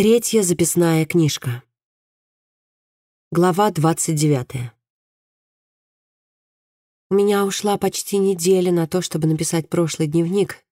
Третья записная книжка. Глава 29. У меня ушла почти неделя на то, чтобы написать прошлый дневник.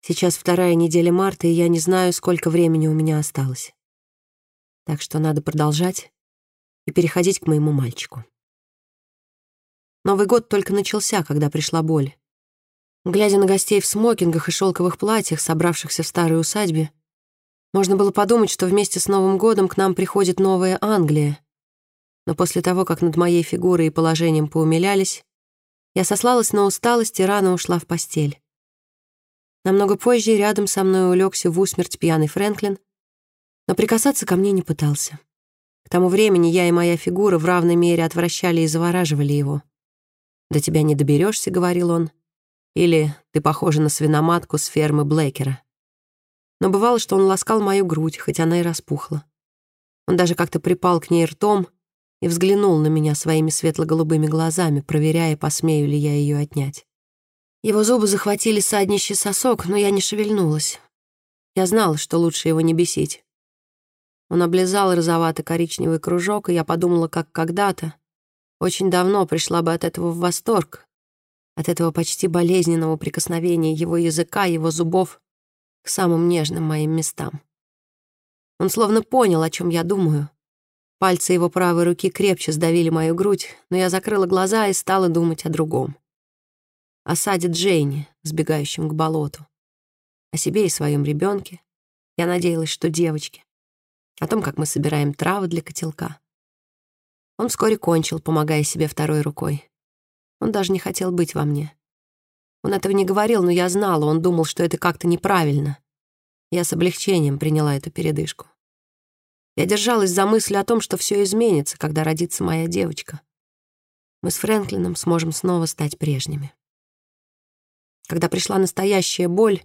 Сейчас вторая неделя марта, и я не знаю, сколько времени у меня осталось. Так что надо продолжать и переходить к моему мальчику. Новый год только начался, когда пришла боль. Глядя на гостей в смокингах и шелковых платьях, собравшихся в старой усадьбе, можно было подумать, что вместе с Новым годом к нам приходит новая Англия. Но после того, как над моей фигурой и положением поумилялись, я сослалась на усталость и рано ушла в постель. Намного позже рядом со мной улегся в усмерть пьяный Фрэнклин, но прикасаться ко мне не пытался. К тому времени я и моя фигура в равной мере отвращали и завораживали его. «До тебя не доберешься», — говорил он. Или «Ты похожа на свиноматку с фермы Блэкера» но бывало, что он ласкал мою грудь, хоть она и распухла. Он даже как-то припал к ней ртом и взглянул на меня своими светло-голубыми глазами, проверяя, посмею ли я ее отнять. Его зубы захватили саднищий сосок, но я не шевельнулась. Я знала, что лучше его не бесить. Он облизал розовато-коричневый кружок, и я подумала, как когда-то, очень давно пришла бы от этого в восторг, от этого почти болезненного прикосновения его языка, его зубов к самым нежным моим местам. Он словно понял, о чем я думаю. Пальцы его правой руки крепче сдавили мою грудь, но я закрыла глаза и стала думать о другом. О саде Джейни, сбегающем к болоту. О себе и своем ребенке. Я надеялась, что девочки. О том, как мы собираем травы для котелка. Он вскоре кончил, помогая себе второй рукой. Он даже не хотел быть во мне. Он этого не говорил, но я знала, он думал, что это как-то неправильно. Я с облегчением приняла эту передышку. Я держалась за мысль о том, что все изменится, когда родится моя девочка. Мы с Фрэнклином сможем снова стать прежними. Когда пришла настоящая боль,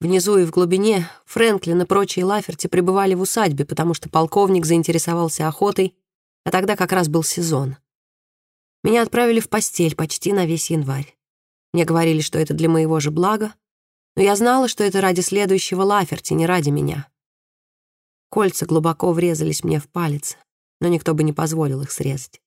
внизу и в глубине, Фрэнклин и прочие Лаферти пребывали в усадьбе, потому что полковник заинтересовался охотой, а тогда как раз был сезон. Меня отправили в постель почти на весь январь. Мне говорили, что это для моего же блага, но я знала, что это ради следующего Лаферти, не ради меня. Кольца глубоко врезались мне в палец, но никто бы не позволил их срезать.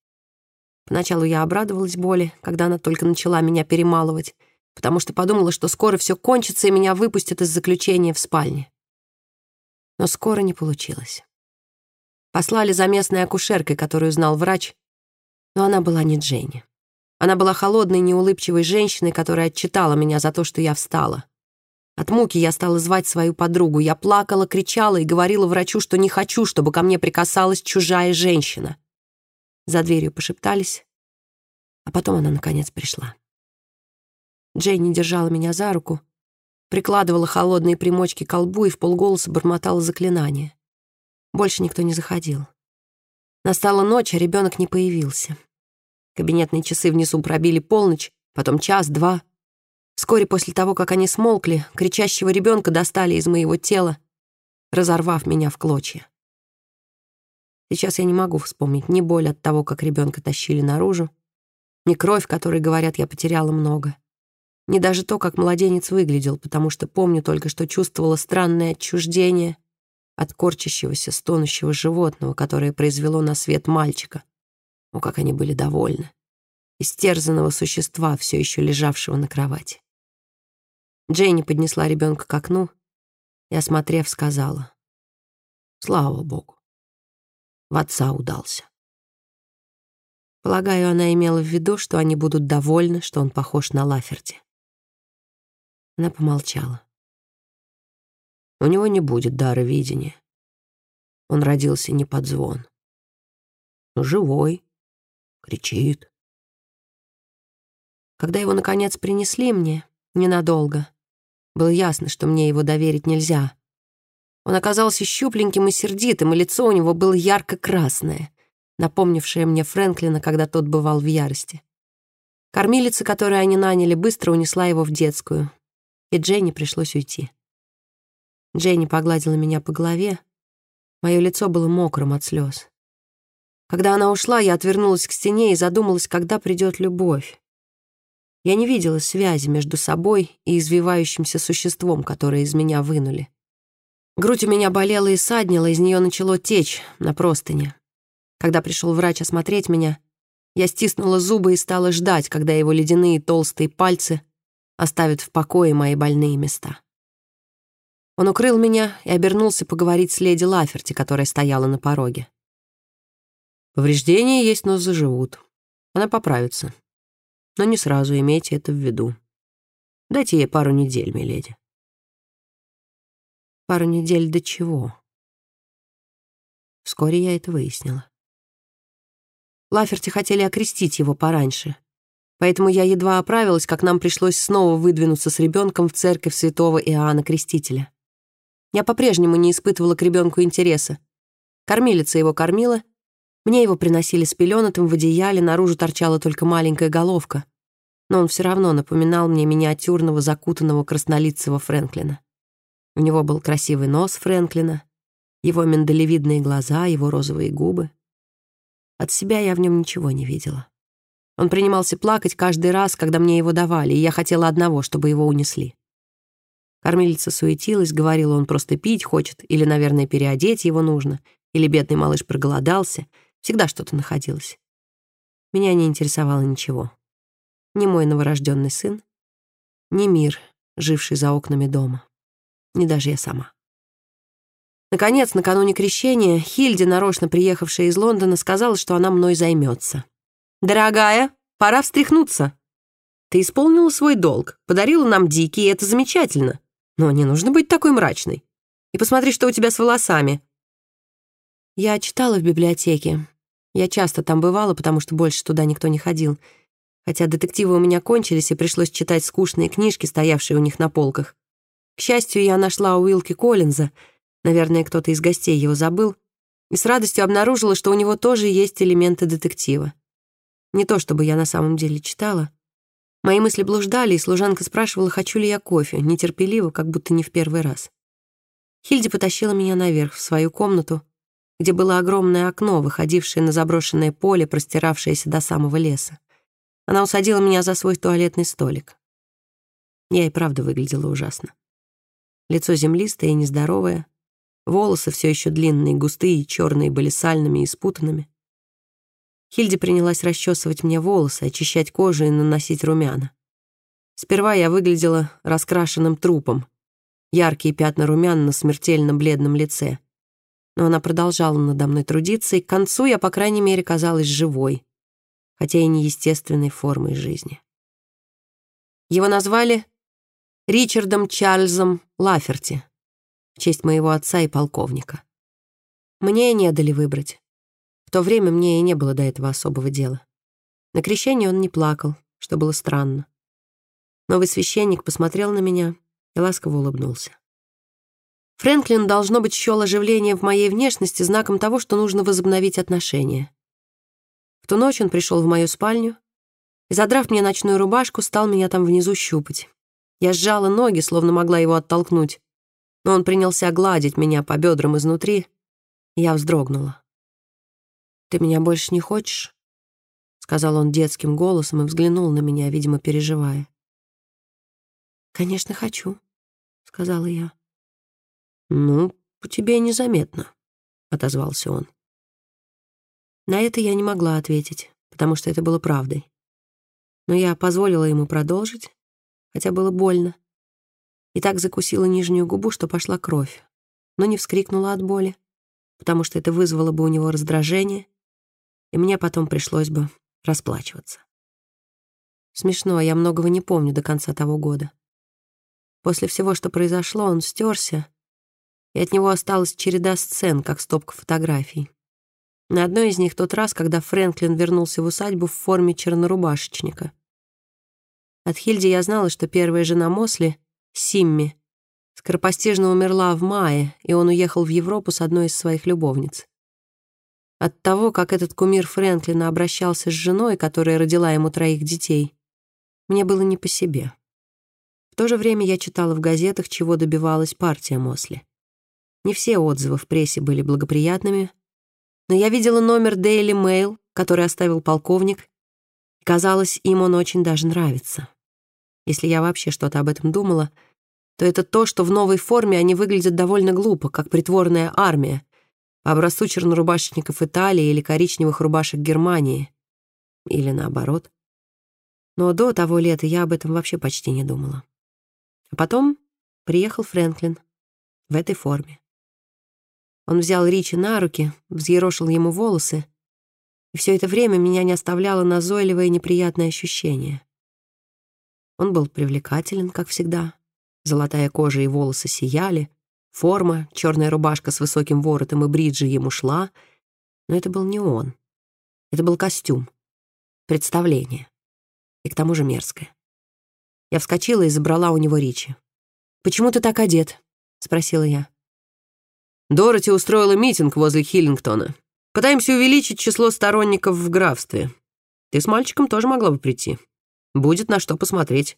Поначалу я обрадовалась боли, когда она только начала меня перемалывать, потому что подумала, что скоро все кончится и меня выпустят из заключения в спальне. Но скоро не получилось. Послали за местной акушеркой, которую знал врач, но она была не Дженни. Она была холодной, неулыбчивой женщиной, которая отчитала меня за то, что я встала. От муки я стала звать свою подругу. Я плакала, кричала и говорила врачу, что не хочу, чтобы ко мне прикасалась чужая женщина. За дверью пошептались, а потом она, наконец, пришла. Джейни держала меня за руку, прикладывала холодные примочки к колбу и в полголоса бормотала заклинание. Больше никто не заходил. Настала ночь, а ребенок не появился. Кабинетные часы внизу пробили полночь, потом час, два. Вскоре после того, как они смолкли, кричащего ребенка достали из моего тела, разорвав меня в клочья. Сейчас я не могу вспомнить ни боль от того, как ребенка тащили наружу, ни кровь, которой, говорят, я потеряла много, ни даже то, как младенец выглядел, потому что помню только, что чувствовала странное отчуждение от корчащегося, стонущего животного, которое произвело на свет мальчика — о, как они были довольны. Истерзанного существа, все еще лежавшего на кровати. Джейни поднесла ребенка к окну и, осмотрев, сказала. Слава богу. В отца удался. Полагаю, она имела в виду, что они будут довольны, что он похож на Лаферти. Она помолчала. У него не будет дара видения. Он родился не под звон. Но живой, кричит. Когда его, наконец, принесли мне, ненадолго, было ясно, что мне его доверить нельзя. Он оказался щупленьким и сердитым, и лицо у него было ярко-красное, напомнившее мне Фрэнклина, когда тот бывал в ярости. Кормилица, которую они наняли, быстро унесла его в детскую, и Дженни пришлось уйти. Дженни погладила меня по голове, мое лицо было мокрым от слез. Когда она ушла, я отвернулась к стене и задумалась, когда придет любовь. Я не видела связи между собой и извивающимся существом, которое из меня вынули. Грудь у меня болела и саднила, из нее начало течь на простыне. Когда пришел врач осмотреть меня, я стиснула зубы и стала ждать, когда его ледяные толстые пальцы оставят в покое мои больные места. Он укрыл меня и обернулся поговорить с леди Лаферти, которая стояла на пороге. Повреждения есть, но заживут. Она поправится. Но не сразу, имейте это в виду. Дайте ей пару недель, миледи. Пару недель до чего? Вскоре я это выяснила. Лаферти хотели окрестить его пораньше. Поэтому я едва оправилась, как нам пришлось снова выдвинуться с ребенком в церковь святого Иоанна Крестителя. Я по-прежнему не испытывала к ребенку интереса. Кормилица его кормила, мне его приносили с пеленатым в одеяле, наружу торчала только маленькая головка. Но он все равно напоминал мне миниатюрного закутанного краснолицего Фрэнклина. У него был красивый нос Фрэнклина, его миндалевидные глаза, его розовые губы. От себя я в нем ничего не видела. Он принимался плакать каждый раз, когда мне его давали, и я хотела одного, чтобы его унесли. Кормилица суетилась, говорила, он просто пить хочет, или, наверное, переодеть его нужно, или бедный малыш проголодался. Всегда что-то находилось. Меня не интересовало ничего. Ни мой новорожденный сын, ни мир, живший за окнами дома, ни даже я сама. Наконец, накануне крещения, Хильди, нарочно приехавшая из Лондона, сказала, что она мной займется. «Дорогая, пора встряхнуться. Ты исполнила свой долг, подарила нам дикий, и это замечательно. Но не нужно быть такой мрачной. И посмотри, что у тебя с волосами». Я читала в библиотеке. Я часто там бывала, потому что больше туда никто не ходил. Хотя детективы у меня кончились, и пришлось читать скучные книжки, стоявшие у них на полках. К счастью, я нашла Уилки Коллинза, наверное, кто-то из гостей его забыл, и с радостью обнаружила, что у него тоже есть элементы детектива. Не то чтобы я на самом деле читала, Мои мысли блуждали, и служанка спрашивала, хочу ли я кофе, нетерпеливо, как будто не в первый раз. Хильди потащила меня наверх, в свою комнату, где было огромное окно, выходившее на заброшенное поле, простиравшееся до самого леса. Она усадила меня за свой туалетный столик. Я и правда выглядела ужасно. Лицо землистое и нездоровое, волосы все еще длинные, густые и черные были сальными и спутанными. Хильди принялась расчесывать мне волосы, очищать кожу и наносить румяна. Сперва я выглядела раскрашенным трупом. Яркие пятна румян на смертельно бледном лице. Но она продолжала надо мной трудиться, и к концу я, по крайней мере, казалась живой, хотя и неестественной формой жизни. Его назвали Ричардом Чарльзом Лаферти в честь моего отца и полковника. Мне не дали выбрать. В то время мне и не было до этого особого дела. На крещении он не плакал, что было странно. Новый священник посмотрел на меня и ласково улыбнулся. Фрэнклин, должно быть, счел оживление в моей внешности знаком того, что нужно возобновить отношения. В ту ночь он пришел в мою спальню и, задрав мне ночную рубашку, стал меня там внизу щупать. Я сжала ноги, словно могла его оттолкнуть, но он принялся гладить меня по бедрам изнутри, и я вздрогнула. «Ты меня больше не хочешь?» — сказал он детским голосом и взглянул на меня, видимо, переживая. «Конечно, хочу», — сказала я. «Ну, по тебе незаметно», — отозвался он. На это я не могла ответить, потому что это было правдой. Но я позволила ему продолжить, хотя было больно. И так закусила нижнюю губу, что пошла кровь, но не вскрикнула от боли, потому что это вызвало бы у него раздражение, и мне потом пришлось бы расплачиваться. Смешно, я многого не помню до конца того года. После всего, что произошло, он стерся, и от него осталась череда сцен, как стопка фотографий. На одной из них тот раз, когда Фрэнклин вернулся в усадьбу в форме чернорубашечника. От Хильди я знала, что первая жена Мосли, Симми, скоропостижно умерла в мае, и он уехал в Европу с одной из своих любовниц. От того, как этот кумир Фрэнклина обращался с женой, которая родила ему троих детей, мне было не по себе. В то же время я читала в газетах, чего добивалась партия Мосли. Не все отзывы в прессе были благоприятными, но я видела номер Daily Mail, который оставил полковник, казалось, им он очень даже нравится. Если я вообще что-то об этом думала, то это то, что в новой форме они выглядят довольно глупо, как притворная армия, по образцу чернорубашечников Италии или коричневых рубашек Германии. Или наоборот. Но до того лета я об этом вообще почти не думала. А потом приехал Фрэнклин в этой форме. Он взял Ричи на руки, взъерошил ему волосы, и все это время меня не оставляло назойливое неприятное ощущение. Он был привлекателен, как всегда. Золотая кожа и волосы сияли, форма, черная рубашка с высоким воротом и бриджи ему шла, но это был не он. Это был костюм, представление, и к тому же мерзкое. Я вскочила и забрала у него Ричи. «Почему ты так одет?» — спросила я. Дороти устроила митинг возле Хиллингтона. Пытаемся увеличить число сторонников в графстве. Ты с мальчиком тоже могла бы прийти. Будет на что посмотреть.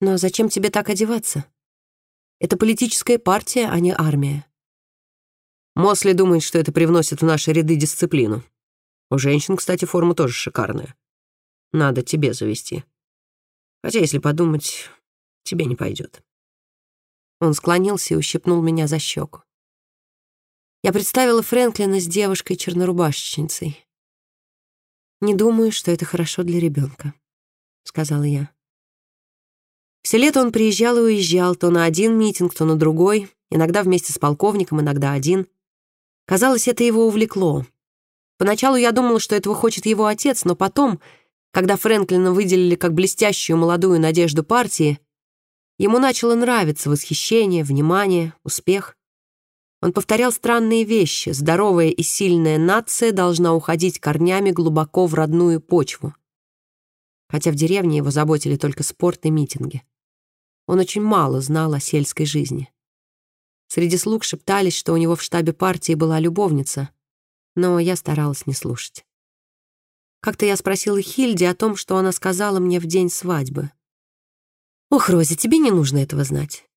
Но зачем тебе так одеваться? Это политическая партия, а не армия. Мосли думает, что это привносит в наши ряды дисциплину. У женщин, кстати, форма тоже шикарная. Надо тебе завести. Хотя, если подумать, тебе не пойдет. Он склонился и ущипнул меня за щеку. Я представила Фрэнклина с девушкой-чернорубашечницей. «Не думаю, что это хорошо для ребенка», — сказала я. Все лето он приезжал и уезжал, то на один митинг, то на другой, иногда вместе с полковником, иногда один. Казалось, это его увлекло. Поначалу я думала, что этого хочет его отец, но потом, когда Фрэнклина выделили как блестящую молодую надежду партии, ему начало нравиться восхищение, внимание, успех. Он повторял странные вещи. Здоровая и сильная нация должна уходить корнями глубоко в родную почву. Хотя в деревне его заботили только спорт и митинги. Он очень мало знал о сельской жизни. Среди слуг шептались, что у него в штабе партии была любовница, но я старалась не слушать. Как-то я спросила Хильди о том, что она сказала мне в день свадьбы. «Ох, Рози, тебе не нужно этого знать».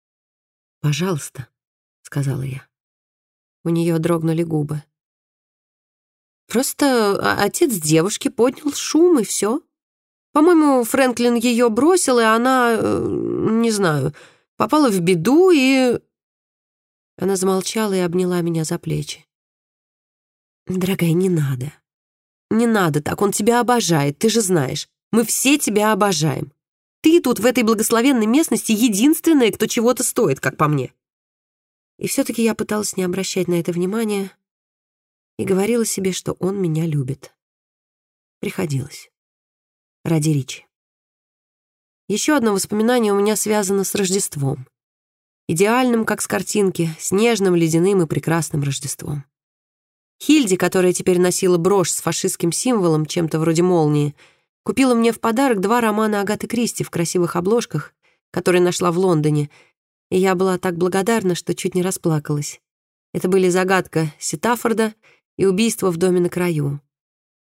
«Пожалуйста», — сказала я. У нее дрогнули губы. Просто отец девушки поднял шум, и все. По-моему, Фрэнклин ее бросил, и она, э, не знаю, попала в беду, и... Она замолчала и обняла меня за плечи. «Дорогая, не надо. Не надо так, он тебя обожает, ты же знаешь. Мы все тебя обожаем. Ты тут, в этой благословенной местности, единственная, кто чего-то стоит, как по мне. И все-таки я пыталась не обращать на это внимания и говорила себе, что он меня любит. Приходилось. Ради Ричи. Еще одно воспоминание у меня связано с Рождеством. Идеальным, как с картинки, снежным, ледяным и прекрасным Рождеством. Хильди, которая теперь носила брошь с фашистским символом, чем-то вроде молнии, купила мне в подарок два романа Агаты Кристи в красивых обложках, которые нашла в Лондоне — и я была так благодарна, что чуть не расплакалась. Это были «Загадка Ситафорда» и «Убийство в доме на краю».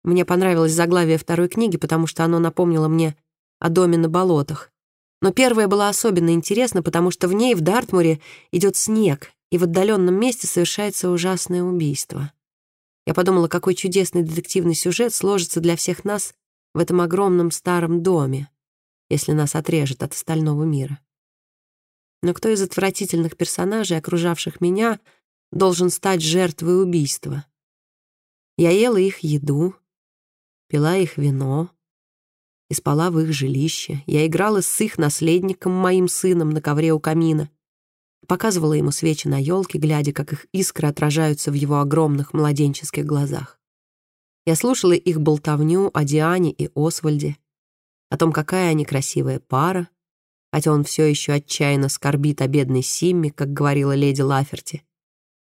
Мне понравилось заглавие второй книги, потому что оно напомнило мне о доме на болотах. Но первая была особенно интересна, потому что в ней, в Дартмуре, идет снег, и в отдаленном месте совершается ужасное убийство. Я подумала, какой чудесный детективный сюжет сложится для всех нас в этом огромном старом доме, если нас отрежет от остального мира. Но кто из отвратительных персонажей, окружавших меня, должен стать жертвой убийства? Я ела их еду, пила их вино и спала в их жилище. Я играла с их наследником, моим сыном, на ковре у камина. Показывала ему свечи на елке, глядя, как их искры отражаются в его огромных младенческих глазах. Я слушала их болтовню о Диане и Освальде, о том, какая они красивая пара, хотя он все еще отчаянно скорбит о бедной Симме, как говорила леди Лаферти,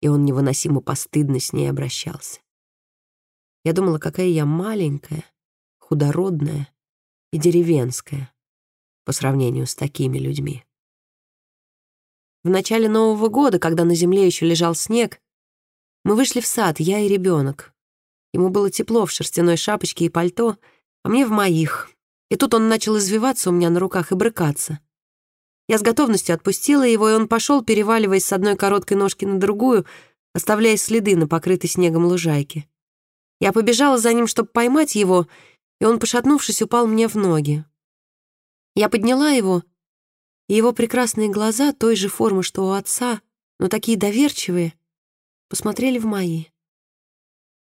и он невыносимо постыдно с ней обращался. Я думала, какая я маленькая, худородная и деревенская по сравнению с такими людьми. В начале Нового года, когда на земле еще лежал снег, мы вышли в сад, я и ребенок. Ему было тепло в шерстяной шапочке и пальто, а мне в моих. И тут он начал извиваться у меня на руках и брыкаться. Я с готовностью отпустила его, и он пошел, переваливаясь с одной короткой ножки на другую, оставляя следы на покрытой снегом лужайке. Я побежала за ним, чтобы поймать его, и он, пошатнувшись, упал мне в ноги. Я подняла его и его прекрасные глаза той же формы, что у отца, но такие доверчивые, посмотрели в мои.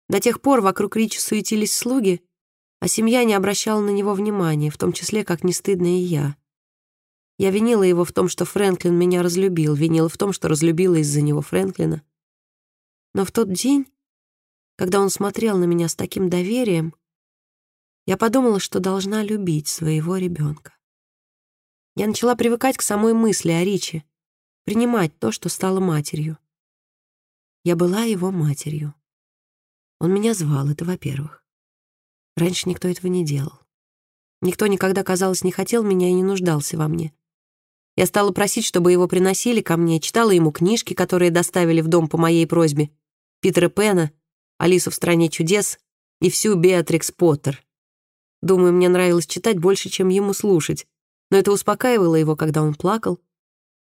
До тех пор вокруг Ричи суетились слуги, а семья не обращала на него внимания, в том числе, как не стыдно и я. Я винила его в том, что Фрэнклин меня разлюбил, винила в том, что разлюбила из-за него Фрэнклина. Но в тот день, когда он смотрел на меня с таким доверием, я подумала, что должна любить своего ребенка. Я начала привыкать к самой мысли о Ричи, принимать то, что стала матерью. Я была его матерью. Он меня звал, это во-первых. Раньше никто этого не делал. Никто никогда, казалось, не хотел меня и не нуждался во мне. Я стала просить, чтобы его приносили ко мне, читала ему книжки, которые доставили в дом по моей просьбе, Питера Пена, Алису в «Стране чудес» и всю Беатрикс Поттер. Думаю, мне нравилось читать больше, чем ему слушать, но это успокаивало его, когда он плакал.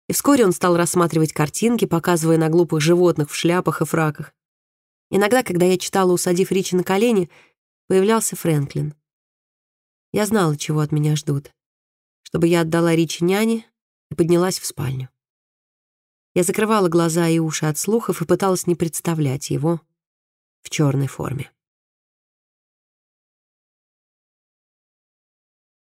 И вскоре он стал рассматривать картинки, показывая на глупых животных в шляпах и фраках. Иногда, когда я читала, усадив Ричи на колени, появлялся Фрэнклин. Я знала, чего от меня ждут. Чтобы я отдала Ричи няне и поднялась в спальню. Я закрывала глаза и уши от слухов и пыталась не представлять его в черной форме.